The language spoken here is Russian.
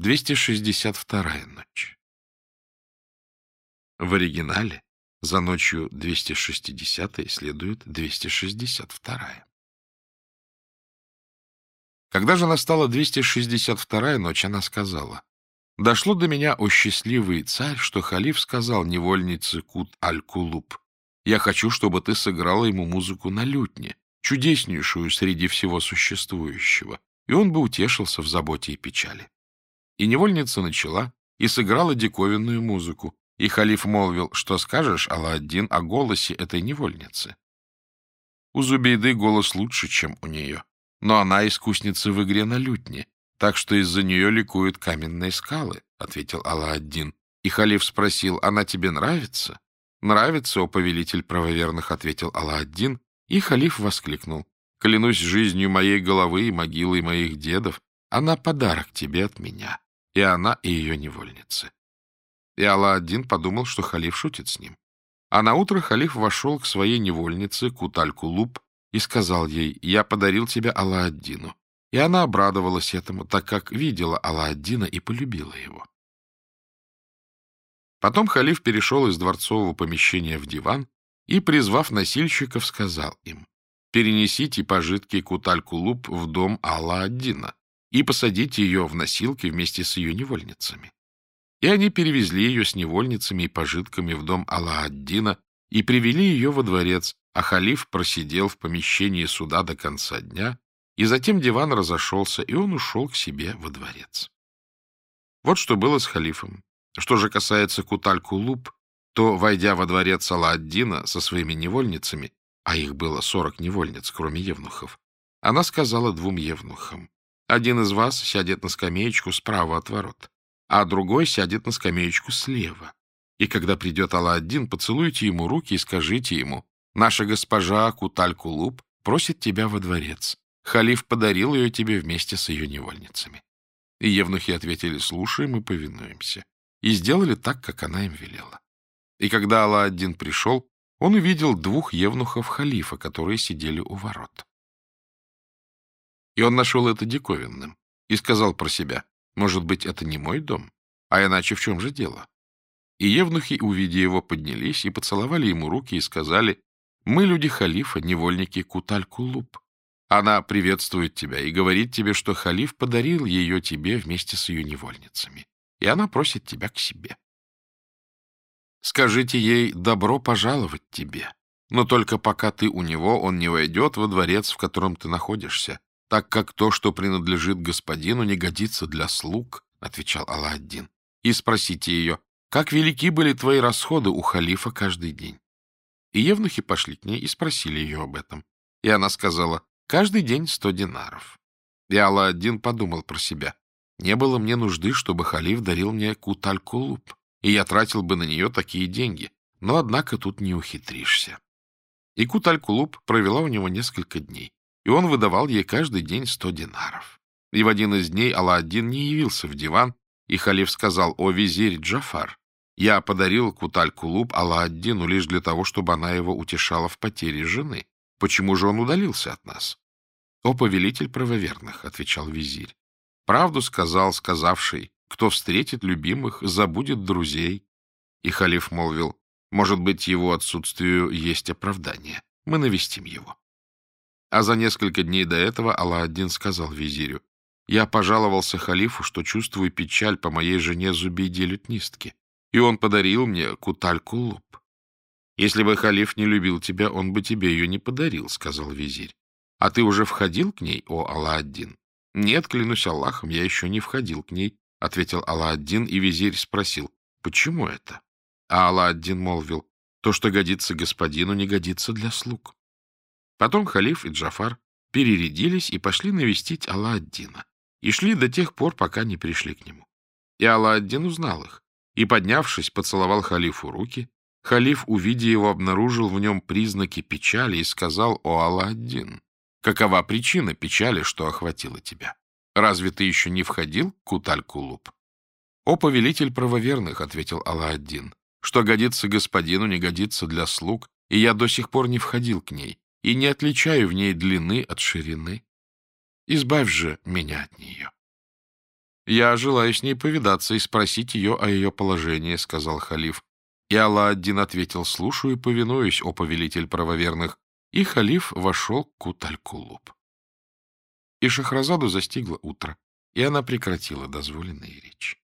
262-я ночь. В оригинале за ночью 260 следует 262-я. Когда же настала 262-я ночь, она сказала, «Дошло до меня, о счастливый царь, что халиф сказал невольнице Кут-аль-Кулуб, я хочу, чтобы ты сыграла ему музыку на лютне, чудеснейшую среди всего существующего, и он бы утешился в заботе и печали. И невольница начала и сыграла диковинную музыку, и халиф молвил, что скажешь, Алла-один, о голосе этой невольницы. У Зубейды голос лучше, чем у нее, но она искусница в игре на лютне, так что из-за нее ликуют каменные скалы, — ответил Алла-один. И халиф спросил, она тебе нравится? Нравится, о повелитель правоверных, — ответил Алла-один, и халиф воскликнул. Клянусь жизнью моей головы и могилой моих дедов, она подарок тебе от меня и она, и ее невольницы. И Алла-один подумал, что халиф шутит с ним. А на утро халиф вошел к своей невольнице, Куталь-Кулуб, и сказал ей, «Я подарил тебя Алла-Аддину». И она обрадовалась этому, так как видела Алла-Аддина и полюбила его. Потом халиф перешел из дворцового помещения в диван и, призвав носильщиков, сказал им, «Перенесите пожитки Куталь-Кулуб в дом Алла-Аддина, и посадите ее в носилки вместе с ее невольницами. И они перевезли ее с невольницами и пожитками в дом Алла-ад-Дина и привели ее во дворец, а халиф просидел в помещении суда до конца дня, и затем диван разошелся, и он ушел к себе во дворец. Вот что было с халифом. Что же касается Куталь-Кулуб, то, войдя во дворец Алла-ад-Дина со своими невольницами, а их было сорок невольниц, кроме евнухов, она сказала двум евнухам, один из вас сядет на скамеечку справа от ворот, а другой сядет на скамеечку слева. И когда придет Алла-один, поцелуйте ему руки и скажите ему, «Наша госпожа Куталь-Кулуб просит тебя во дворец. Халиф подарил ее тебе вместе с ее невольницами». И евнухи ответили, «Слушаем и повинуемся». И сделали так, как она им велела. И когда Алла-один пришел, он увидел двух евнухов халифа, которые сидели у ворот. И он нашел это диковинным и сказал про себя, может быть, это не мой дом, а иначе в чем же дело? И евнухи, увидя его, поднялись и поцеловали ему руки и сказали, мы люди халифа, невольники Куталь-Кулуб. Она приветствует тебя и говорит тебе, что халиф подарил ее тебе вместе с ее невольницами, и она просит тебя к себе. Скажите ей «добро пожаловать тебе», но только пока ты у него, он не войдет во дворец, в котором ты находишься, так как то, что принадлежит господину, не годится для слуг, — отвечал Алладдин. И спросите ее, как велики были твои расходы у халифа каждый день? И евнухи пошли к ней и спросили ее об этом. И она сказала, каждый день сто динаров. И Алладдин подумал про себя, не было мне нужды, чтобы халиф дарил мне куталь-кулуб, и я тратил бы на нее такие деньги, но, однако, тут не ухитришься. И куталь-кулуб провела у него несколько дней и он выдавал ей каждый день сто динаров. И в один из дней Алла-один не явился в диван, и халиф сказал, «О, визирь Джафар, я подарил Куталь-Кулуб Алла-Аддину лишь для того, чтобы она его утешала в потере жены. Почему же он удалился от нас?» «О, повелитель правоверных», — отвечал визирь, «правду сказал сказавший, кто встретит любимых, забудет друзей». И халиф молвил, «Может быть, его отсутствию есть оправдание. Мы навестим его». А за несколько дней до этого Алла-один сказал визирю, «Я пожаловался халифу, что чувствую печаль по моей жене Зубейде-лютнистке, и он подарил мне куталь-кулуб. Если бы халиф не любил тебя, он бы тебе ее не подарил», — сказал визирь. «А ты уже входил к ней, о Алла-один?» «Нет, клянусь Аллахом, я еще не входил к ней», — ответил Алла-один, и визирь спросил, «Почему это?» А Алла-один молвил, «То, что годится господину, не годится для слуг». Потом халиф и Джафар перерядились и пошли навестить Алла-Аддина. И шли до тех пор, пока не пришли к нему. И Алла-Аддин узнал их. И, поднявшись, поцеловал халифу руки. Халиф, увидя его, обнаружил в нем признаки печали и сказал, «О, Алла-Аддин, какова причина печали, что охватила тебя? Разве ты еще не входил, Куталь-Кулуб?» «О, повелитель правоверных», — ответил Алла-Аддин, «что годится господину, не годится для слуг, и я до сих пор не входил к ней, и не отличаю в ней длины от ширины. Избавь же меня от нее. «Я желаю с ней повидаться и спросить ее о ее положении», — сказал халиф. И Алла-один ответил, «Слушаю и повинуюсь, о повелитель правоверных». И халиф вошел к Куталькулуб. И Шахразаду застигло утро, и она прекратила дозволенные речи.